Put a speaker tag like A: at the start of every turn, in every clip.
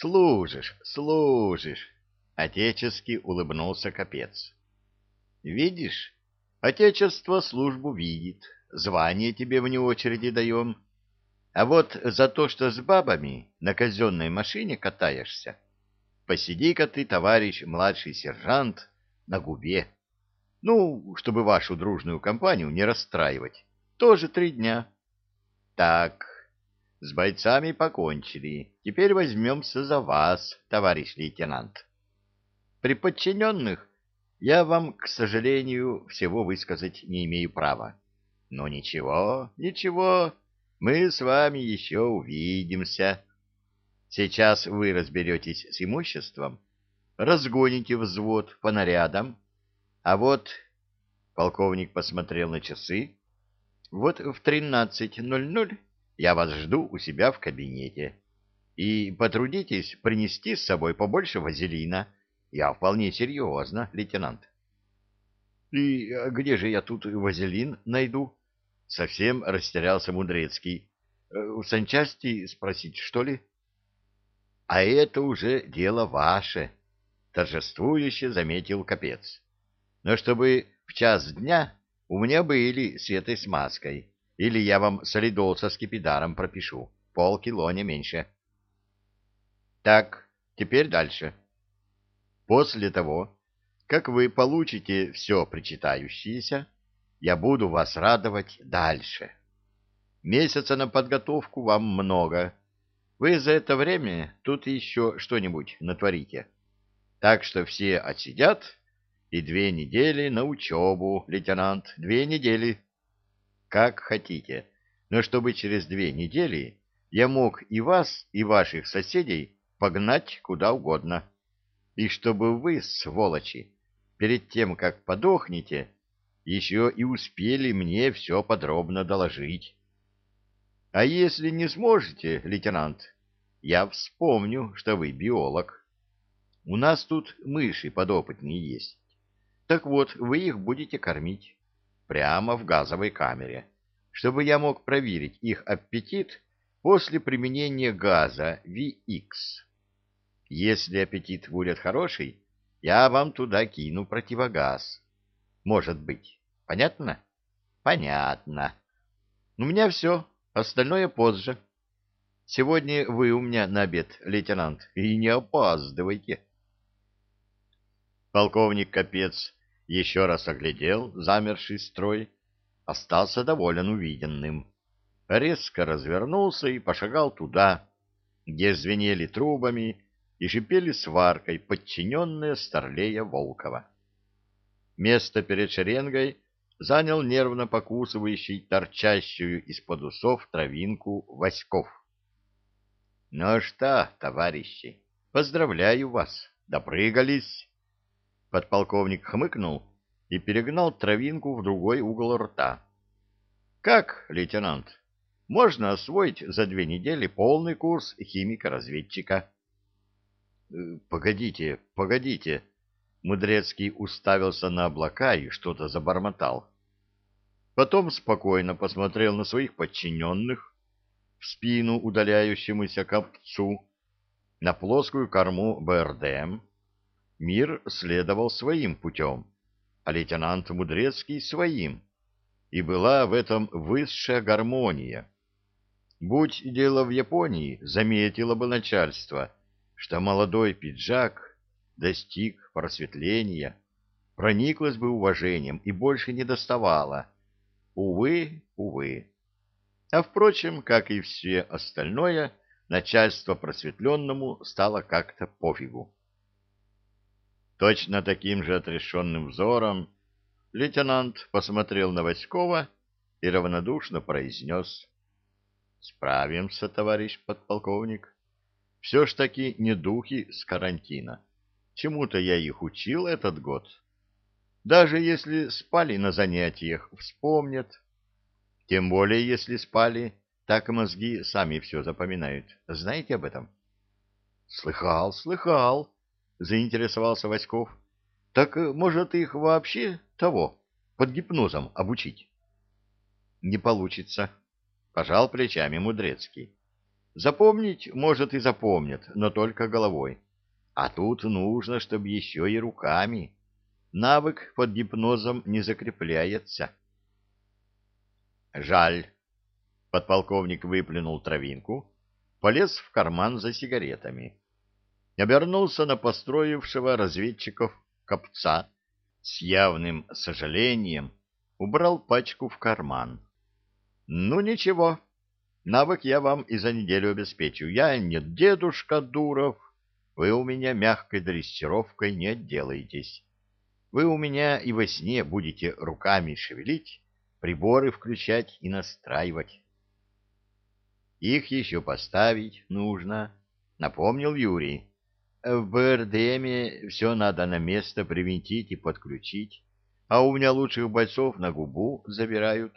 A: Служишь, служишь, отечески улыбнулся капец. Видишь, отечество службу видит, звание тебе вне очереди даем. А вот за то, что с бабами на казенной машине катаешься, посиди-ка ты, товарищ младший сержант, на губе. Ну, чтобы вашу дружную компанию не расстраивать. Тоже три дня. Так, с бойцами покончили. Теперь возьмемся за вас, товарищ лейтенант. При подчиненных я вам, к сожалению, всего высказать не имею права. Но ничего, ничего, мы с вами еще увидимся. Сейчас вы разберетесь с имуществом, разгоните взвод по нарядам, а вот... Полковник посмотрел на часы. Вот в 13.00 я вас жду у себя в кабинете. И потрудитесь принести с собой побольше вазелина. Я вполне серьезно, лейтенант. И э, где же я тут вазелин найду? Совсем растерялся Мудрецкий. Э, у санчасти спросить, что ли? А это уже дело ваше, торжествующе заметил капец. Но чтобы в час дня у меня были с этой смазкой. Или я вам солидол со скипидаром пропишу. Полкило, не меньше. Так, теперь дальше. После того, как вы получите все причитающееся, я буду вас радовать дальше. Месяца на подготовку вам много. Вы за это время тут еще что-нибудь натворите. Так что все отсидят, и две недели на учебу, лейтенант, две недели как хотите, но чтобы через две недели я мог и вас, и ваших соседей погнать куда угодно. И чтобы вы, сволочи, перед тем, как подохнете, еще и успели мне все подробно доложить. А если не сможете, лейтенант, я вспомню, что вы биолог. У нас тут мыши подопытные есть. Так вот, вы их будете кормить прямо в газовой камере, чтобы я мог проверить их аппетит после применения газа VX. Если аппетит будет хороший, я вам туда кину противогаз. Может быть. Понятно? Понятно. У меня все. Остальное позже. Сегодня вы у меня на обед, лейтенант, и не опаздывайте. Полковник Капец еще раз оглядел замерший строй, остался доволен увиденным. Резко развернулся и пошагал туда, где звенели трубами и шипели сваркой подчиненные старлея Волкова. Место перед шеренгой занял нервно покусывающий торчащую из-под усов травинку Васьков. — Ну что, товарищи, поздравляю вас, допрыгались! Подполковник хмыкнул и перегнал травинку в другой угол рта. «Как, лейтенант, можно освоить за две недели полный курс химика-разведчика?» «Э, «Погодите, погодите!» Мудрецкий уставился на облака и что-то забормотал. Потом спокойно посмотрел на своих подчиненных, в спину удаляющемуся копцу, на плоскую корму БРДМ, мир следовал своим путем, а лейтенант Мудрецкий — своим, и была в этом высшая гармония. Будь дело в Японии, заметило бы начальство, что молодой пиджак достиг просветления, прониклась бы уважением и больше не доставала. Увы, увы. А, впрочем, как и все остальное, начальство просветленному стало как-то пофигу. Точно таким же отрешенным взором лейтенант посмотрел на Васькова и равнодушно произнес «Справимся, товарищ подполковник. Все ж таки не духи с карантина. Чему-то я их учил этот год. Даже если спали на занятиях, вспомнят. Тем более, если спали, так мозги сами все запоминают. Знаете об этом?» «Слыхал, слыхал», — заинтересовался Васьков. — Так, э, может, их вообще того, под гипнозом обучить? — Не получится, — пожал плечами Мудрецкий. — Запомнить, может, и запомнят, но только головой. А тут нужно, чтобы еще и руками. Навык под гипнозом не закрепляется. — Жаль. Подполковник выплюнул травинку, полез в карман за сигаретами. — обернулся на построившего разведчиков копца, с явным сожалением убрал пачку в карман. «Ну ничего, навык я вам и за неделю обеспечу. Я не дедушка Дуров, вы у меня мягкой дрессировкой не отделаетесь. Вы у меня и во сне будете руками шевелить, приборы включать и настраивать». «Их еще поставить нужно», — напомнил Юрий. В БРДМе все надо на место привинтить и подключить, а у меня лучших бойцов на губу забирают.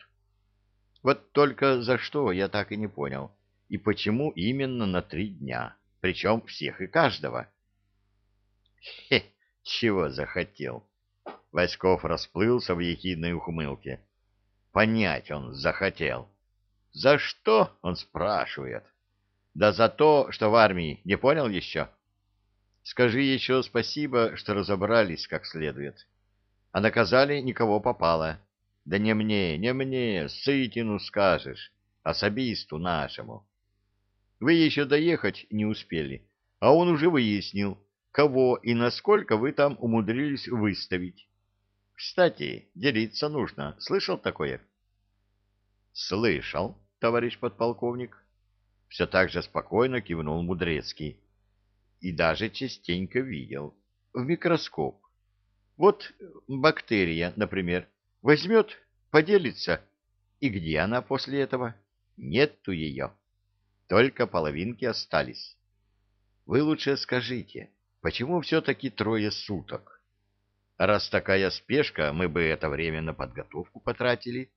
A: Вот только за что, я так и не понял. И почему именно на три дня, причем всех и каждого? Хе, чего захотел? Васьков расплылся в ехидной ухмылке. Понять он захотел. За что, он спрашивает. Да за то, что в армии, не понял еще? — Скажи еще спасибо, что разобрались как следует. А наказали никого попало. Да не мне, не мне, Сытину скажешь, особисту нашему. Вы еще доехать не успели, а он уже выяснил, кого и насколько вы там умудрились выставить. Кстати, делиться нужно. Слышал такое? Слышал, товарищ подполковник. Все так же спокойно кивнул Мудрецкий и даже частенько видел, в микроскоп. Вот бактерия, например, возьмет, поделится, и где она после этого? Нету ее. Только половинки остались. Вы лучше скажите, почему все-таки трое суток? Раз такая спешка, мы бы это время на подготовку потратили,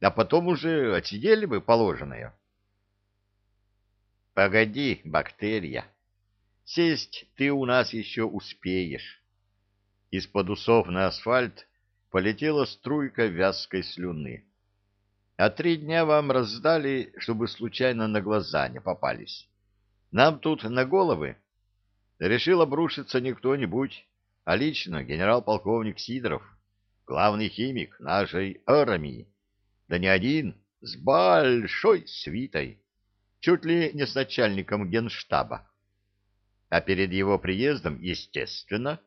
A: а потом уже отсидели бы положенное. — Погоди, бактерия, Сесть ты у нас еще успеешь. Из-под усов на асфальт полетела струйка вязкой слюны. А три дня вам раздали, чтобы случайно на глаза не попались. Нам тут на головы решил обрушиться не кто-нибудь, а лично генерал-полковник Сидоров, главный химик нашей армии. Да не один, с большой свитой, чуть ли не с начальником генштаба а перед его приездом, естественно,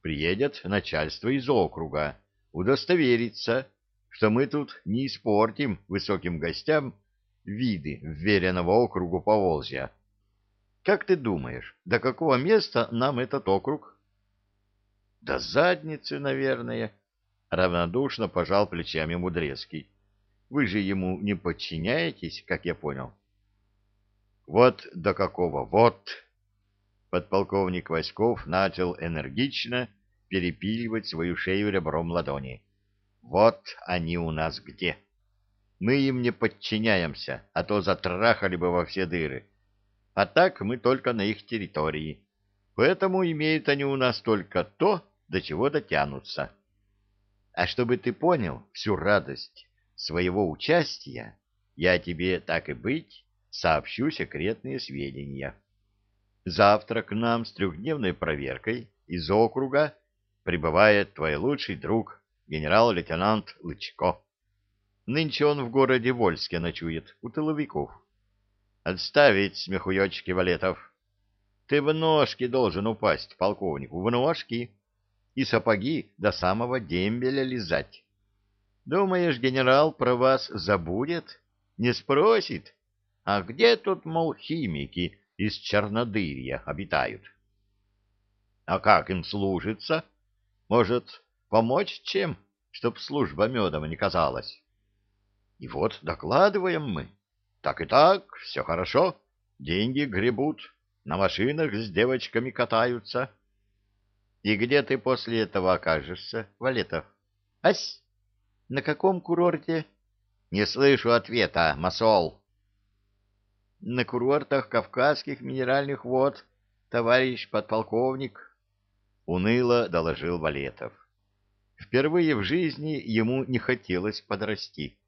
A: приедет начальство из округа удостовериться, что мы тут не испортим высоким гостям виды вверенного округу Поволжья. Как ты думаешь, до какого места нам этот округ? — До задницы, наверное, — равнодушно пожал плечами Мудрецкий. — Вы же ему не подчиняетесь, как я понял. — Вот до какого вот, подполковник Васьков начал энергично перепиливать свою шею ребром ладони. «Вот они у нас где! Мы им не подчиняемся, а то затрахали бы во все дыры. А так мы только на их территории. Поэтому имеют они у нас только то, до чего дотянутся. А чтобы ты понял всю радость своего участия, я тебе, так и быть, сообщу секретные сведения». Завтра к нам с трехдневной проверкой из округа прибывает твой лучший друг, генерал-лейтенант Лычко. Нынче он в городе Вольске ночует, у тыловиков. Отставить смехуёчки, Валетов. Ты в ножки должен упасть, полковнику, в ножки. И сапоги до самого дембеля лизать. Думаешь, генерал про вас забудет? Не спросит? А где тут, мол, химики, из Чернодырья обитают. А как им служится? Может, помочь чем, чтоб служба медом не казалась? И вот докладываем мы. Так и так, все хорошо, деньги гребут, на машинах с девочками катаются. И где ты после этого окажешься, Валетов? Ась, на каком курорте? Не слышу ответа, Масол на курортах кавказских минеральных вод, товарищ подполковник, — уныло доложил Валетов. Впервые в жизни ему не хотелось подрасти.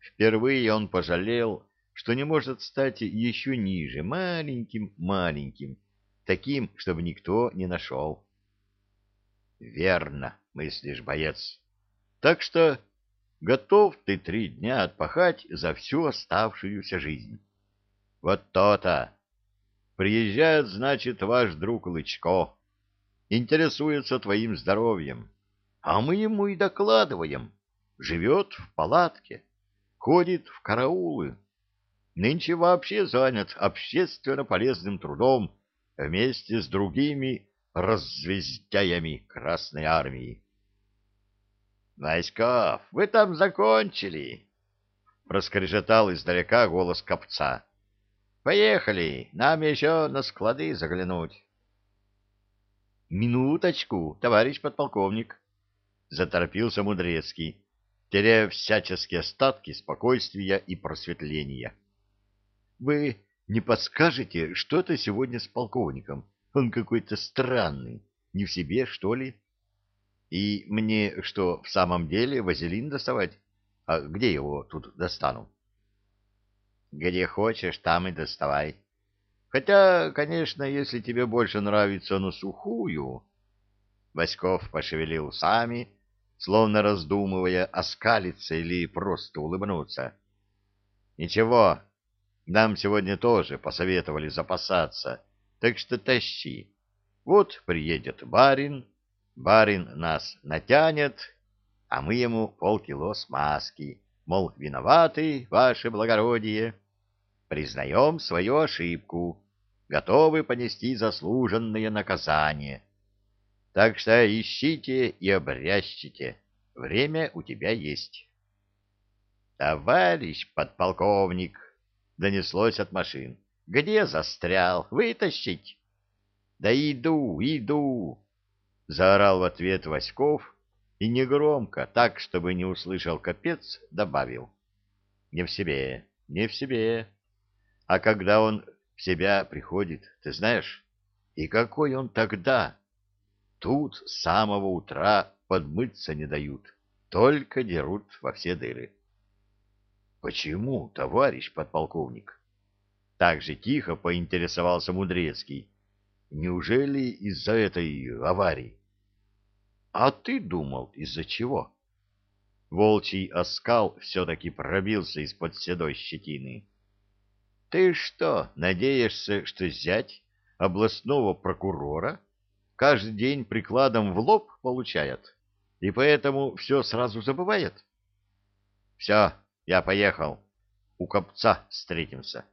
A: Впервые он пожалел, что не может стать еще ниже, маленьким-маленьким, таким, чтобы никто не нашел. — Верно, мыслишь, боец. Так что готов ты три дня отпахать за всю оставшуюся жизнь. Вот то-то. Приезжает, значит, ваш друг Лычко. Интересуется твоим здоровьем. А мы ему и докладываем. Живет в палатке, ходит в караулы. Нынче вообще занят общественно полезным трудом вместе с другими раззвездяями Красной Армии. «Васьков, вы там закончили!» — проскрежетал издалека голос копца. Поехали, нам еще на склады заглянуть. Минуточку, товарищ подполковник, заторопился Мудрецкий, теряя всяческие остатки спокойствия и просветления. Вы не подскажете, что это сегодня с полковником? Он какой-то странный, не в себе, что ли? И мне что, в самом деле вазелин доставать? А где его тут достану? Где хочешь, там и доставай. Хотя, конечно, если тебе больше нравится на сухую... Васьков пошевелил сами, словно раздумывая, оскалиться или просто улыбнуться. Ничего, нам сегодня тоже посоветовали запасаться, так что тащи. Вот приедет барин, барин нас натянет, а мы ему полкило смазки, мол, виноваты, ваше благородие признаем свою ошибку, готовы понести заслуженное наказание. Так что ищите и обрящите, время у тебя есть. «Товарищ подполковник!» — донеслось от машин. «Где застрял? Вытащить?» «Да иду, иду!» — заорал в ответ Васьков и негромко, так, чтобы не услышал капец, добавил. «Не в себе, не в себе!» А когда он в себя приходит, ты знаешь? И какой он тогда? Тут с самого утра подмыться не дают, только дерут во все дыры. Почему, товарищ подполковник? Так же тихо поинтересовался Мудрецкий. Неужели из-за этой аварии? А ты думал, из-за чего? Волчий оскал все-таки пробился из-под седой щетины. Ты что, надеешься, что зять областного прокурора каждый день прикладом в лоб получает, и поэтому все сразу забывает? Все, я поехал. У копца встретимся.